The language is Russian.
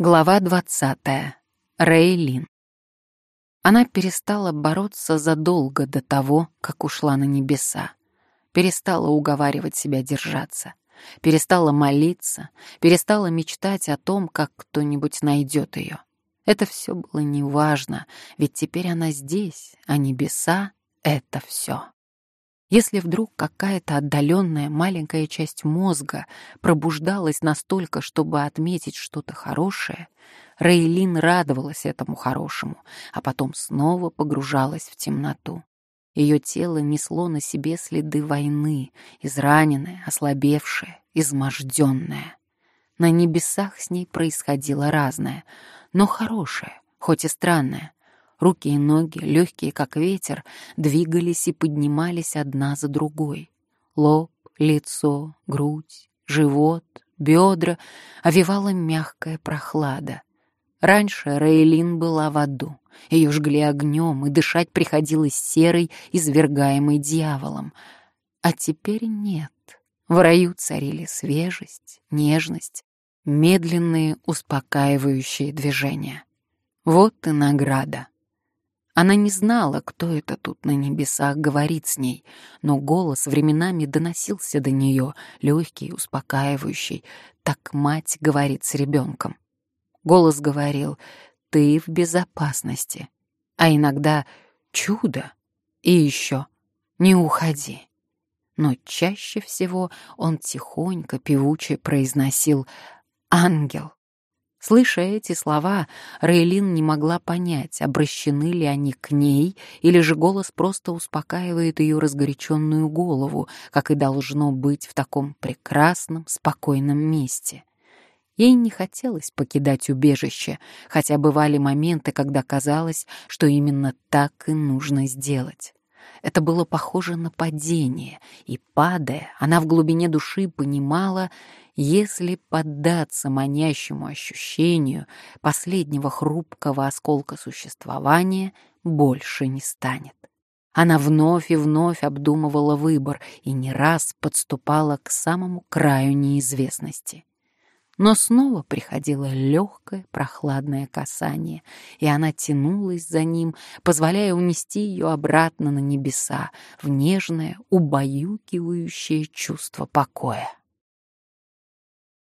Глава 20. Рейлин. Она перестала бороться задолго до того, как ушла на небеса. Перестала уговаривать себя держаться. Перестала молиться, перестала мечтать о том, как кто-нибудь найдет ее. Это все было неважно, ведь теперь она здесь, а небеса — это все. Если вдруг какая-то отдаленная маленькая часть мозга пробуждалась настолько, чтобы отметить что-то хорошее, Рейлин радовалась этому хорошему, а потом снова погружалась в темноту. Ее тело несло на себе следы войны, израненное, ослабевшее, изможденное. На небесах с ней происходило разное, но хорошее, хоть и странное. Руки и ноги, легкие как ветер, двигались и поднимались одна за другой. Лоб, лицо, грудь, живот, бедра овивала мягкая прохлада. Раньше Рейлин была в аду. Ее жгли огнем, и дышать приходилось серой, извергаемой дьяволом. А теперь нет. В раю царили свежесть, нежность, медленные, успокаивающие движения. Вот и награда. Она не знала, кто это тут на небесах говорит с ней, но голос временами доносился до нее, легкий, успокаивающий. Так мать говорит с ребенком. Голос говорил «ты в безопасности», а иногда «чудо» и еще «не уходи». Но чаще всего он тихонько, певуче произносил «ангел». Слыша эти слова, Рейлин не могла понять, обращены ли они к ней, или же голос просто успокаивает ее разгоряченную голову, как и должно быть в таком прекрасном, спокойном месте. Ей не хотелось покидать убежище, хотя бывали моменты, когда казалось, что именно так и нужно сделать. Это было похоже на падение, и, падая, она в глубине души понимала, если поддаться манящему ощущению последнего хрупкого осколка существования, больше не станет. Она вновь и вновь обдумывала выбор и не раз подступала к самому краю неизвестности. Но снова приходило легкое прохладное касание, и она тянулась за ним, позволяя унести ее обратно на небеса, в нежное, убаюкивающее чувство покоя.